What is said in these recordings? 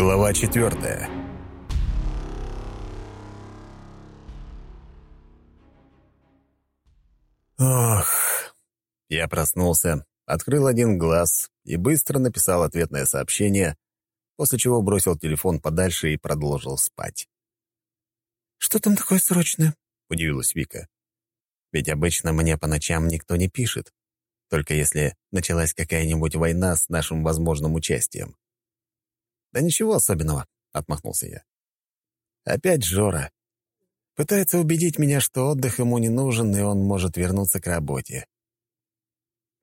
Глава четвертая. Ох. Я проснулся, открыл один глаз и быстро написал ответное сообщение, после чего бросил телефон подальше и продолжил спать. «Что там такое срочное?» — удивилась Вика. «Ведь обычно мне по ночам никто не пишет, только если началась какая-нибудь война с нашим возможным участием». «Да ничего особенного», — отмахнулся я. «Опять Жора. Пытается убедить меня, что отдых ему не нужен, и он может вернуться к работе.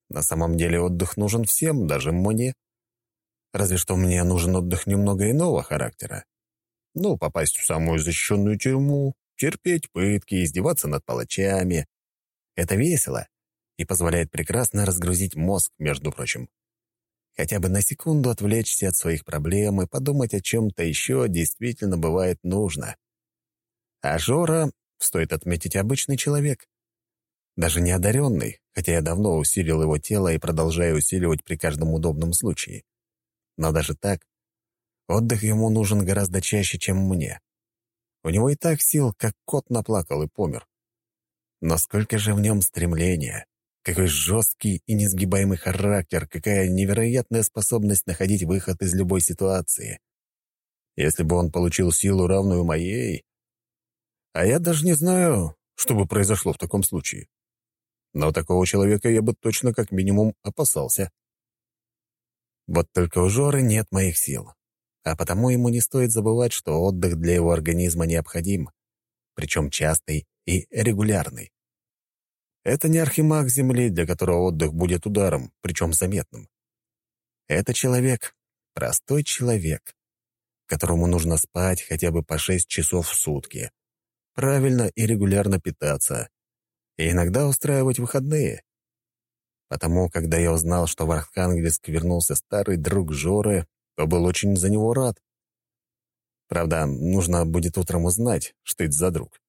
На самом деле отдых нужен всем, даже мне. Разве что мне нужен отдых немного иного характера. Ну, попасть в самую защищенную тюрьму, терпеть пытки, издеваться над палачами. Это весело и позволяет прекрасно разгрузить мозг, между прочим. Хотя бы на секунду отвлечься от своих проблем и подумать о чем-то еще действительно бывает нужно. А Жора, стоит отметить, обычный человек. Даже не одаренный, хотя я давно усилил его тело и продолжаю усиливать при каждом удобном случае. Но даже так, отдых ему нужен гораздо чаще, чем мне. У него и так сил, как кот наплакал и помер. Но сколько же в нем стремления, какой жесткий и несгибаемый характер, какая невероятная способность находить выход из любой ситуации. Если бы он получил силу, равную моей... А я даже не знаю, что бы произошло в таком случае. Но такого человека я бы точно как минимум опасался. Вот только у Жоры нет моих сил. А потому ему не стоит забывать, что отдых для его организма необходим, причем частый и регулярный. Это не архимаг Земли, для которого отдых будет ударом, причем заметным. Это человек, простой человек, которому нужно спать хотя бы по шесть часов в сутки, правильно и регулярно питаться, и иногда устраивать выходные. Потому, когда я узнал, что в Архангельск вернулся старый друг Жоры, то был очень за него рад. Правда, нужно будет утром узнать, что это за друг.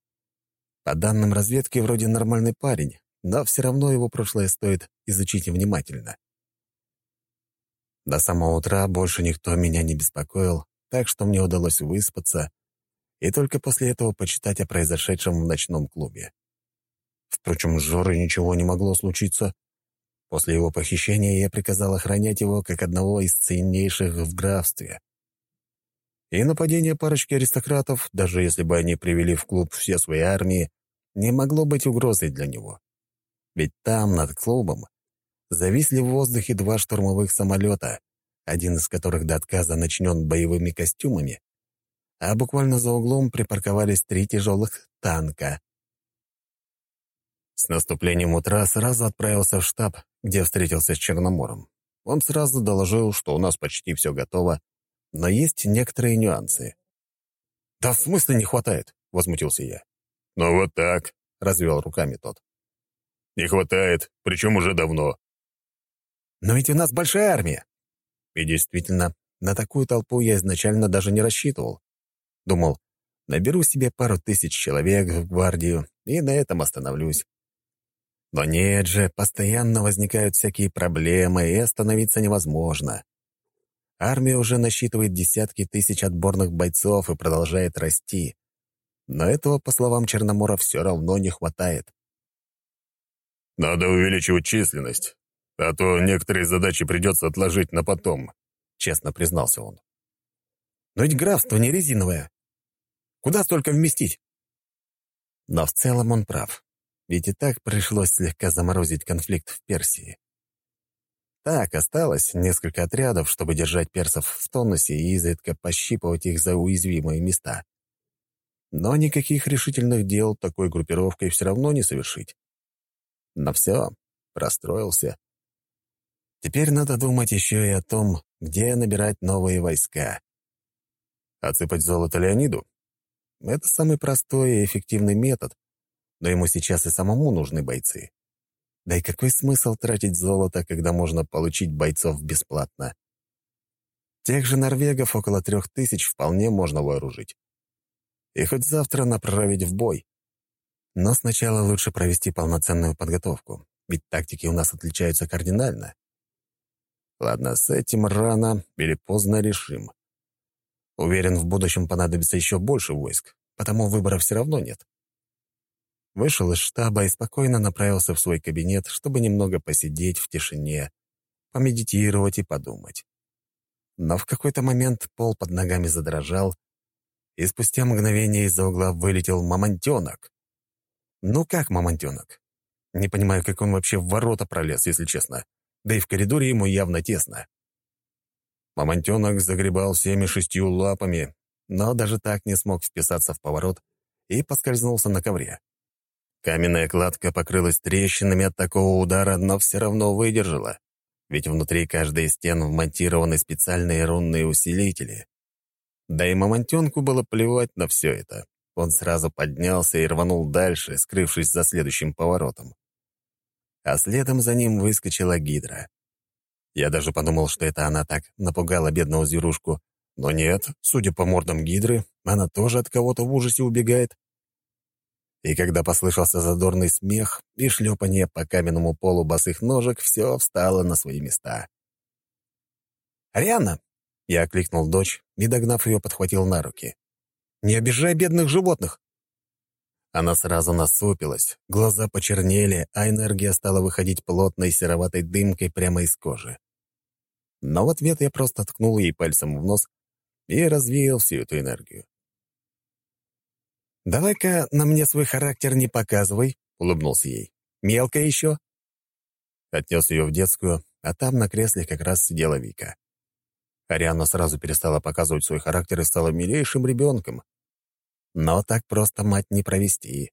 По данным разведки, вроде нормальный парень, но все равно его прошлое стоит изучить внимательно. До самого утра больше никто меня не беспокоил, так что мне удалось выспаться и только после этого почитать о произошедшем в ночном клубе. Впрочем, с Жорой ничего не могло случиться. После его похищения я приказал охранять его как одного из ценнейших в графстве. И нападение парочки аристократов, даже если бы они привели в клуб все свои армии, не могло быть угрозой для него. Ведь там, над клубом, зависли в воздухе два штурмовых самолета, один из которых до отказа начнен боевыми костюмами, а буквально за углом припарковались три тяжелых танка. С наступлением утра сразу отправился в штаб, где встретился с Черномором. Он сразу доложил, что у нас почти все готово, но есть некоторые нюансы. «Да в смысле не хватает?» — возмутился я. «Ну вот так», — развел руками тот. Не хватает, причем уже давно. Но ведь у нас большая армия. И действительно, на такую толпу я изначально даже не рассчитывал. Думал, наберу себе пару тысяч человек в гвардию и на этом остановлюсь. Но нет же, постоянно возникают всякие проблемы, и остановиться невозможно. Армия уже насчитывает десятки тысяч отборных бойцов и продолжает расти. Но этого, по словам Черномора, все равно не хватает. «Надо увеличивать численность, а то некоторые задачи придется отложить на потом», — честно признался он. «Но ведь графство не резиновое. Куда столько вместить?» Но в целом он прав, ведь и так пришлось слегка заморозить конфликт в Персии. Так, осталось несколько отрядов, чтобы держать персов в тонусе и изредка пощипывать их за уязвимые места. Но никаких решительных дел такой группировкой все равно не совершить. Но все, расстроился. Теперь надо думать еще и о том, где набирать новые войска. Отсыпать золото Леониду? Это самый простой и эффективный метод, но ему сейчас и самому нужны бойцы. Да и какой смысл тратить золото, когда можно получить бойцов бесплатно? Тех же норвегов около трех тысяч вполне можно вооружить. И хоть завтра направить в бой. Но сначала лучше провести полноценную подготовку, ведь тактики у нас отличаются кардинально. Ладно, с этим рано или поздно решим. Уверен, в будущем понадобится еще больше войск, потому выбора все равно нет. Вышел из штаба и спокойно направился в свой кабинет, чтобы немного посидеть в тишине, помедитировать и подумать. Но в какой-то момент пол под ногами задрожал, и спустя мгновение из-за угла вылетел мамонтенок. Ну как мамонтенок? Не понимаю, как он вообще в ворота пролез, если честно. Да и в коридоре ему явно тесно. Мамонтенок загребал всеми шестью лапами, но даже так не смог вписаться в поворот и поскользнулся на ковре. Каменная кладка покрылась трещинами от такого удара, но все равно выдержала, ведь внутри каждой из стен вмонтированы специальные рунные усилители. Да и мамонтенку было плевать на все это. Он сразу поднялся и рванул дальше, скрывшись за следующим поворотом. А следом за ним выскочила гидра. Я даже подумал, что это она так напугала бедного зверушку. Но нет, судя по мордам гидры, она тоже от кого-то в ужасе убегает. И когда послышался задорный смех и шлепание по каменному полу босых ножек, все встало на свои места. «Арианна!» — я окликнул дочь и, догнав ее, подхватил на руки. «Не обижай бедных животных!» Она сразу насупилась, глаза почернели, а энергия стала выходить плотной сероватой дымкой прямо из кожи. Но в ответ я просто ткнул ей пальцем в нос и развеял всю эту энергию. «Давай-ка на мне свой характер не показывай», — улыбнулся ей. «Мелко еще?» Отнес ее в детскую, а там на кресле как раз сидела Вика. Ариана сразу перестала показывать свой характер и стала милейшим ребенком. Но так просто мать не провести.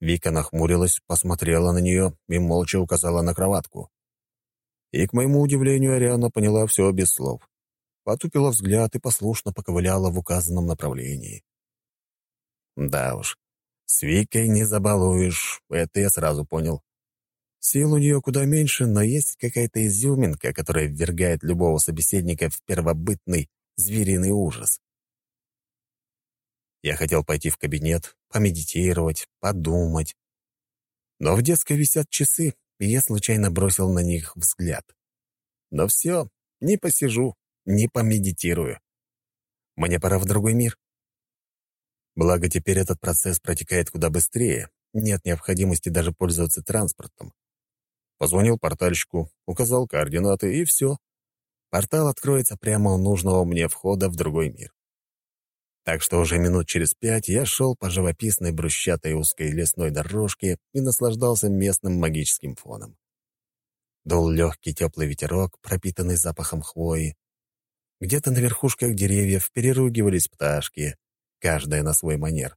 Вика нахмурилась, посмотрела на нее и молча указала на кроватку. И, к моему удивлению, Ариана поняла все без слов. Потупила взгляд и послушно поковыляла в указанном направлении. Да уж, с Викой не забалуешь, это я сразу понял. Сил у нее куда меньше, но есть какая-то изюминка, которая ввергает любого собеседника в первобытный звериный ужас. Я хотел пойти в кабинет, помедитировать, подумать. Но в детской висят часы, и я случайно бросил на них взгляд. Но все, не посижу, не помедитирую. Мне пора в другой мир. Благо, теперь этот процесс протекает куда быстрее, нет необходимости даже пользоваться транспортом. Позвонил портальщику, указал координаты, и все. Портал откроется прямо у нужного мне входа в другой мир. Так что уже минут через пять я шел по живописной брусчатой узкой лесной дорожке и наслаждался местным магическим фоном. Дул легкий теплый ветерок, пропитанный запахом хвои. Где-то на верхушках деревьев переругивались пташки, каждая на свой манер.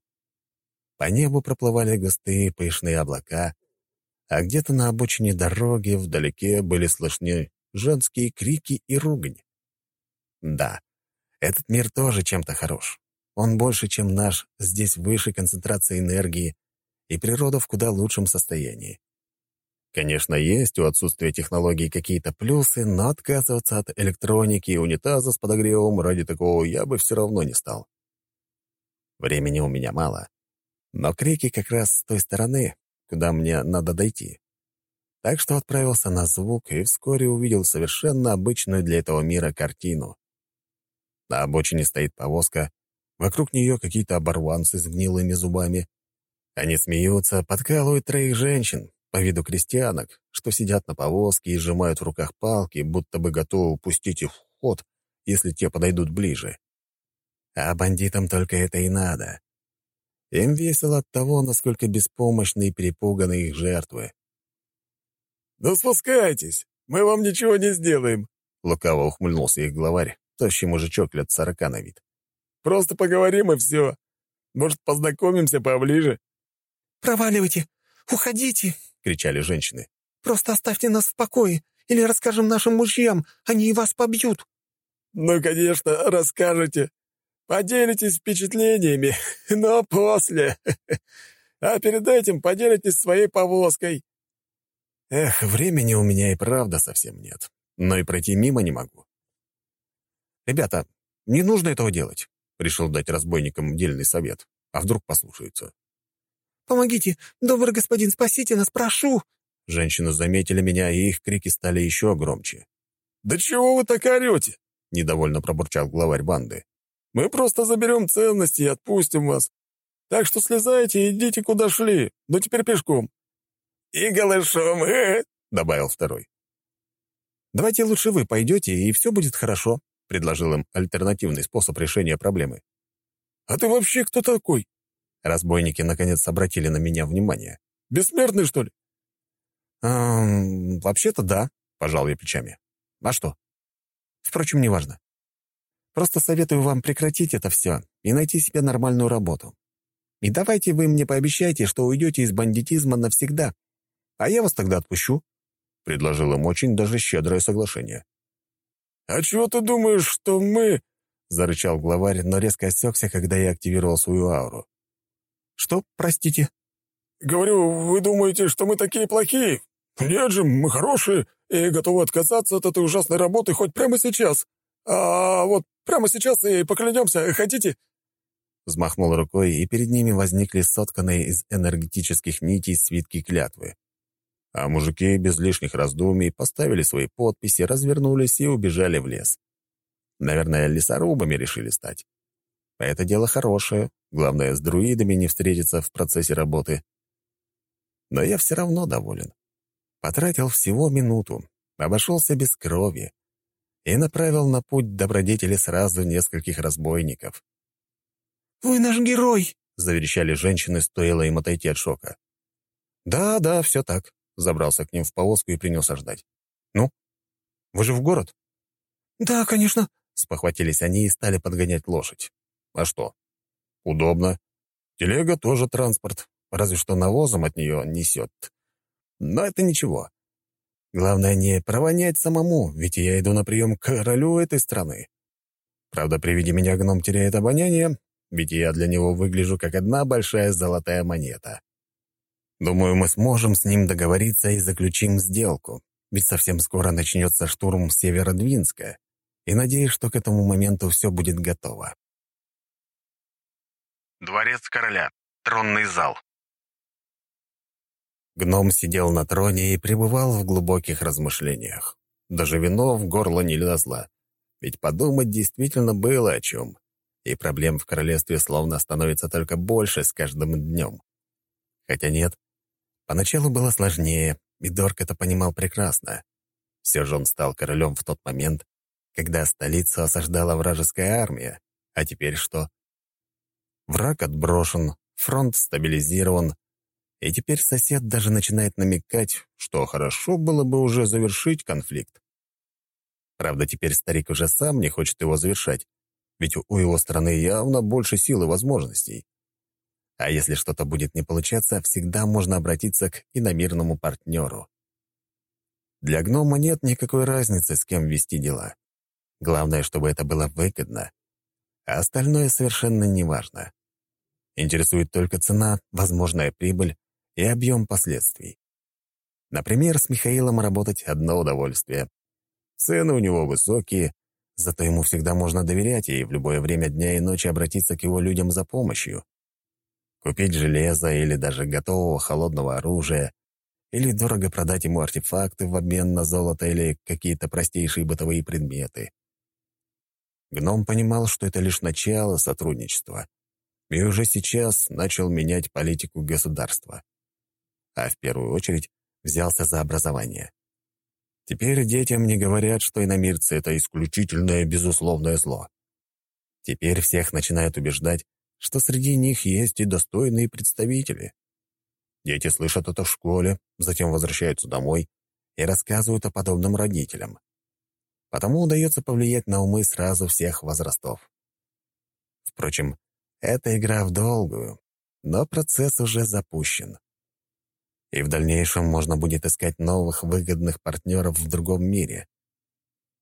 По небу проплывали густые пышные облака, а где-то на обочине дороги вдалеке были слышны женские крики и ругань. Да, этот мир тоже чем-то хорош. Он больше, чем наш, здесь выше концентрация энергии, и природа в куда лучшем состоянии. Конечно, есть у отсутствия технологий какие-то плюсы, но отказываться от электроники и унитаза с подогревом ради такого я бы все равно не стал. Времени у меня мало, но крики как раз с той стороны, куда мне надо дойти. Так что отправился на звук и вскоре увидел совершенно обычную для этого мира картину. На обочине стоит повозка, Вокруг нее какие-то оборванцы с гнилыми зубами. Они смеются, подкалывают троих женщин, по виду крестьянок, что сидят на повозке и сжимают в руках палки, будто бы готовы пустить их в ход, если те подойдут ближе. А бандитам только это и надо. Им весело от того, насколько беспомощны и перепуганы их жертвы. «Да спускайтесь, мы вам ничего не сделаем», — лукаво ухмыльнулся их главарь, тощий мужичок лет сорока на вид. Просто поговорим и все. Может, познакомимся поближе?» «Проваливайте! Уходите!» — кричали женщины. «Просто оставьте нас в покое, или расскажем нашим мужьям, они и вас побьют». «Ну, конечно, расскажете. Поделитесь впечатлениями, но после. А перед этим поделитесь своей повозкой». Эх, времени у меня и правда совсем нет, но и пройти мимо не могу. «Ребята, не нужно этого делать. Решил дать разбойникам дельный совет. А вдруг послушаются? «Помогите! Добрый господин, спасите нас, прошу!» Женщины заметили меня, и их крики стали еще громче. «Да чего вы так орете?» — недовольно пробурчал главарь банды. Мы просто заберем ценности и отпустим вас. Так что слезайте и идите, куда шли, но теперь пешком». «И голышом, э!» — добавил второй. «Давайте лучше вы пойдете, и все будет хорошо», — предложил им альтернативный способ решения проблемы. «А ты вообще кто такой?» Разбойники наконец обратили на меня внимание. «Бессмертный, что ли?» «Эм, вообще-то да», — пожал я плечами. «А что?» «Впрочем, неважно. Просто советую вам прекратить это все и найти себе нормальную работу. И давайте вы мне пообещайте, что уйдете из бандитизма навсегда, а я вас тогда отпущу», — предложил им очень даже щедрое соглашение. «А чего ты думаешь, что мы...» — зарычал главарь, но резко осекся, когда я активировал свою ауру. «Что, простите?» «Говорю, вы думаете, что мы такие плохие? Нет же, мы хорошие и готовы отказаться от этой ужасной работы хоть прямо сейчас. А вот прямо сейчас и поклянемся, хотите?» Взмахнул рукой, и перед ними возникли сотканные из энергетических нитей свитки клятвы. А мужики без лишних раздумий поставили свои подписи, развернулись и убежали в лес. Наверное, лесорубами решили стать. Это дело хорошее, главное, с друидами не встретиться в процессе работы. Но я все равно доволен. Потратил всего минуту, обошелся без крови и направил на путь добродетели сразу нескольких разбойников. «Вы наш герой!» — заверещали женщины, стоило им отойти от шока. «Да, да, все так», — забрался к ним в повозку и принялся ждать. «Ну, вы же в город?» «Да, конечно», — спохватились они и стали подгонять лошадь. «А что? Удобно. Телега тоже транспорт, разве что навозом от нее несет. Но это ничего. Главное не провонять самому, ведь я иду на прием к королю этой страны. Правда, при виде меня гном теряет обоняние, ведь я для него выгляжу как одна большая золотая монета. Думаю, мы сможем с ним договориться и заключим сделку, ведь совсем скоро начнется штурм Северодвинска, и надеюсь, что к этому моменту все будет готово. Дворец короля. Тронный зал. Гном сидел на троне и пребывал в глубоких размышлениях. Даже вино в горло не лезло. Ведь подумать действительно было о чем и проблем в королевстве словно становится только больше с каждым днем. Хотя нет, поначалу было сложнее, и Дорк это понимал прекрасно. Все же он стал королем в тот момент, когда столицу осаждала вражеская армия. А теперь что? Враг отброшен, фронт стабилизирован, и теперь сосед даже начинает намекать, что хорошо было бы уже завершить конфликт. Правда, теперь старик уже сам не хочет его завершать, ведь у его страны явно больше сил и возможностей. А если что-то будет не получаться, всегда можно обратиться к иномирному партнеру. Для гнома нет никакой разницы, с кем вести дела. Главное, чтобы это было выгодно. А остальное совершенно неважно. Интересует только цена, возможная прибыль и объем последствий. Например, с Михаилом работать одно удовольствие. Цены у него высокие, Зато ему всегда можно доверять и в любое время дня и ночи обратиться к его людям за помощью. Купить железо или даже готового холодного оружия, или дорого продать ему артефакты в обмен на золото или какие-то простейшие бытовые предметы. Гном понимал, что это лишь начало сотрудничества, и уже сейчас начал менять политику государства. А в первую очередь взялся за образование. Теперь детям не говорят, что иномирцы — это исключительное безусловное зло. Теперь всех начинают убеждать, что среди них есть и достойные представители. Дети слышат это в школе, затем возвращаются домой и рассказывают о подобном родителям. Потому удается повлиять на умы сразу всех возрастов. Впрочем, это игра в долгую, но процесс уже запущен и в дальнейшем можно будет искать новых выгодных партнеров в другом мире.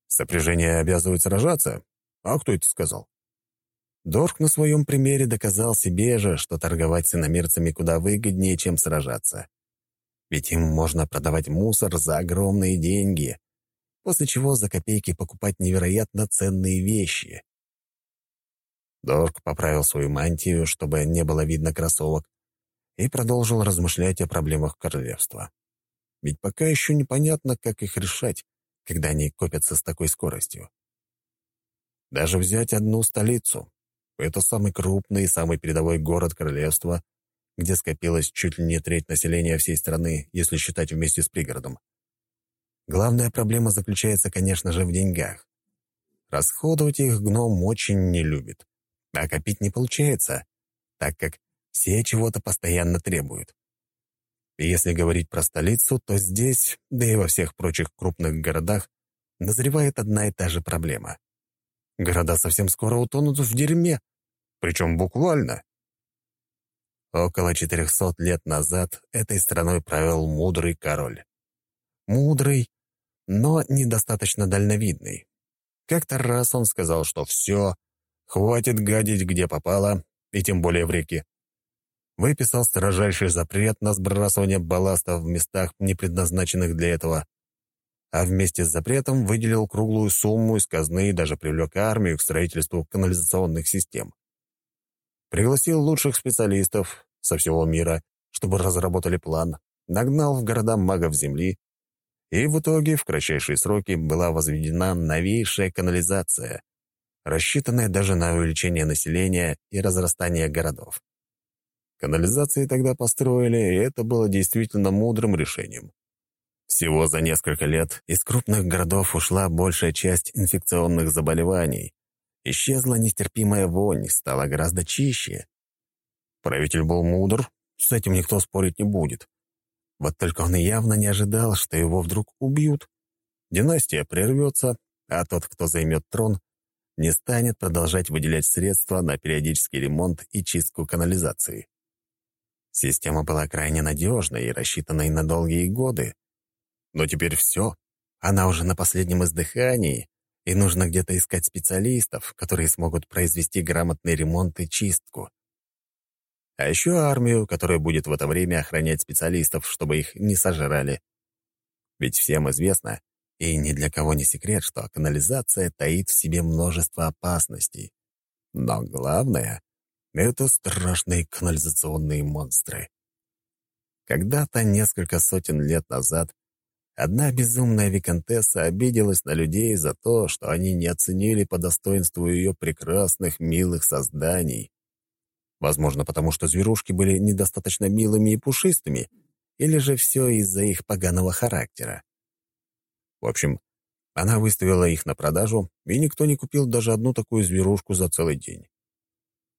Сопряжение обязывает сражаться? А кто это сказал? Дорк на своем примере доказал себе же, что торговать с иномерцами куда выгоднее, чем сражаться. Ведь им можно продавать мусор за огромные деньги, после чего за копейки покупать невероятно ценные вещи. Дорк поправил свою мантию, чтобы не было видно кроссовок, и продолжил размышлять о проблемах королевства. Ведь пока еще непонятно, как их решать, когда они копятся с такой скоростью. Даже взять одну столицу, Это самый крупный и самый передовой город королевства, где скопилось чуть ли не треть населения всей страны, если считать вместе с пригородом. Главная проблема заключается, конечно же, в деньгах. Расходовать их гном очень не любит. А копить не получается, так как все чего-то постоянно требуют. И если говорить про столицу, то здесь, да и во всех прочих крупных городах, назревает одна и та же проблема. Города совсем скоро утонут в дерьме, причем буквально. Около 400 лет назад этой страной правил мудрый король. Мудрый, но недостаточно дальновидный. Как-то раз он сказал, что все, хватит гадить где попало, и тем более в реке. Выписал строжайший запрет на сбрасывание балласта в местах, не предназначенных для этого, а вместе с запретом выделил круглую сумму из казны и даже привлек армию к строительству канализационных систем. Пригласил лучших специалистов со всего мира, чтобы разработали план, нагнал в города магов Земли, и в итоге в кратчайшие сроки была возведена новейшая канализация, рассчитанная даже на увеличение населения и разрастание городов. Канализации тогда построили, и это было действительно мудрым решением. Всего за несколько лет из крупных городов ушла большая часть инфекционных заболеваний. Исчезла нестерпимая вонь, стало гораздо чище. Правитель был мудр, с этим никто спорить не будет. Вот только он явно не ожидал, что его вдруг убьют. Династия прервется, а тот, кто займет трон, не станет продолжать выделять средства на периодический ремонт и чистку канализации. Система была крайне надежной и рассчитанной на долгие годы, но теперь все. Она уже на последнем издыхании, и нужно где-то искать специалистов, которые смогут произвести грамотный ремонт и чистку. А еще армию, которая будет в это время охранять специалистов, чтобы их не сожрали. Ведь всем известно, и ни для кого не секрет, что канализация таит в себе множество опасностей. Но главное — это страшные канализационные монстры. Когда-то, несколько сотен лет назад, Одна безумная виконтесса обиделась на людей за то, что они не оценили по достоинству ее прекрасных, милых созданий. Возможно, потому что зверушки были недостаточно милыми и пушистыми, или же все из-за их поганого характера. В общем, она выставила их на продажу, и никто не купил даже одну такую зверушку за целый день.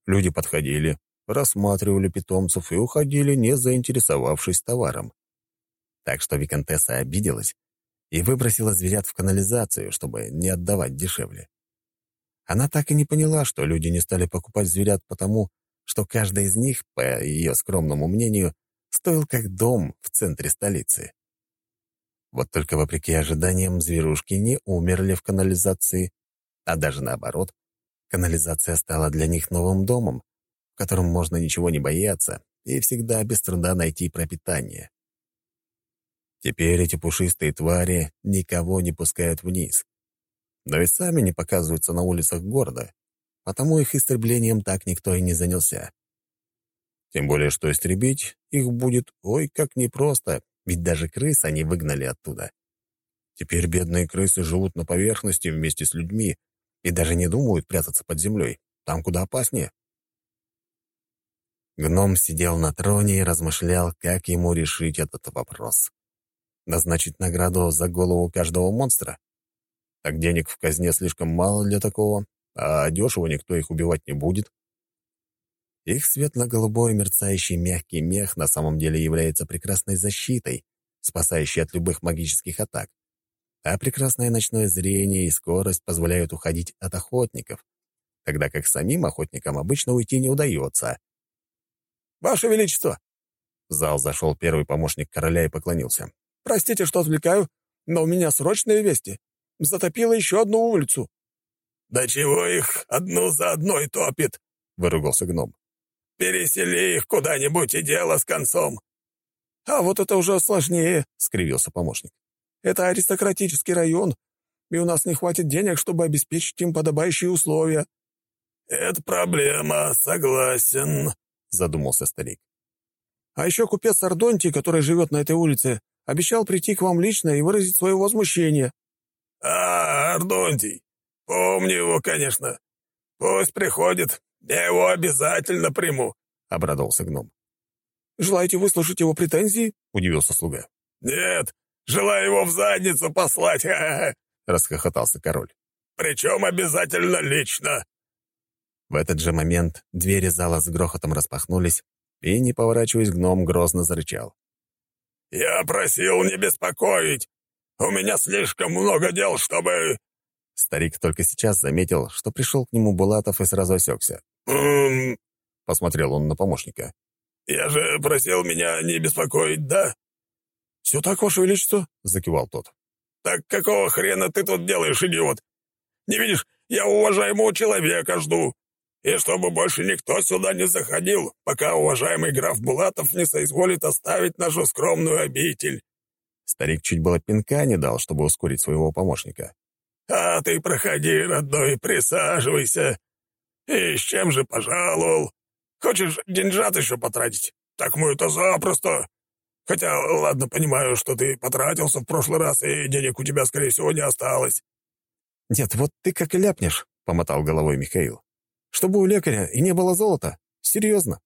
Люди подходили, рассматривали питомцев и уходили, не заинтересовавшись товаром. Так что Викантесса обиделась и выбросила зверят в канализацию, чтобы не отдавать дешевле. Она так и не поняла, что люди не стали покупать зверят потому, что каждый из них, по ее скромному мнению, стоил как дом в центре столицы. Вот только вопреки ожиданиям зверушки не умерли в канализации, а даже наоборот, канализация стала для них новым домом, в котором можно ничего не бояться и всегда без труда найти пропитание. Теперь эти пушистые твари никого не пускают вниз. Но и сами не показываются на улицах города, потому их истреблением так никто и не занялся. Тем более, что истребить их будет ой как непросто, ведь даже крыс они выгнали оттуда. Теперь бедные крысы живут на поверхности вместе с людьми и даже не думают прятаться под землей, там куда опаснее. Гном сидел на троне и размышлял, как ему решить этот вопрос. Назначить награду за голову каждого монстра? Так денег в казне слишком мало для такого, а дешево никто их убивать не будет. Их светло-голубой мерцающий мягкий мех на самом деле является прекрасной защитой, спасающей от любых магических атак. А прекрасное ночное зрение и скорость позволяют уходить от охотников, тогда как самим охотникам обычно уйти не удается. «Ваше Величество!» В зал зашел первый помощник короля и поклонился. Простите, что отвлекаю, но у меня срочные вести. Затопило еще одну улицу». «Да чего их одну за одной топит?» — выругался гном. «Пересели их куда-нибудь и дело с концом». «А вот это уже сложнее», — скривился помощник. «Это аристократический район, и у нас не хватит денег, чтобы обеспечить им подобающие условия». «Это проблема, согласен», — задумался старик. «А еще купец Ардонти, который живет на этой улице, Обещал прийти к вам лично и выразить свое возмущение». «А, Ардонтий. Помню его, конечно. Пусть приходит. Я его обязательно приму», — обрадовался гном. «Желаете выслушать его претензии?» — удивился слуга. «Нет, желаю его в задницу послать, расхохотался король. «Причем обязательно лично». В этот же момент двери зала с грохотом распахнулись, и, не поворачиваясь, гном грозно зарычал. «Я просил не беспокоить. У меня слишком много дел, чтобы...» Старик только сейчас заметил, что пришел к нему Булатов и сразу осекся. «М посмотрел он на помощника. «Я же просил меня не беспокоить, да?» «Все так, Ваше Величество», — закивал тот. «Так какого хрена ты тут делаешь, идиот? Не видишь, я уважаемого человека жду. И чтобы больше никто сюда не заходил, пока уважаемый граф Булатов не соизволит оставить нашу скромную обитель». Старик чуть было пинка не дал, чтобы ускорить своего помощника. «А ты проходи, родной, присаживайся. И с чем же пожаловал? Хочешь деньжат еще потратить? Так мы это запросто. Хотя, ладно, понимаю, что ты потратился в прошлый раз, и денег у тебя, скорее всего, не осталось». «Нет, вот ты как ляпнешь», — помотал головой Михаил. «Чтобы у лекаря и не было золота. Серьезно».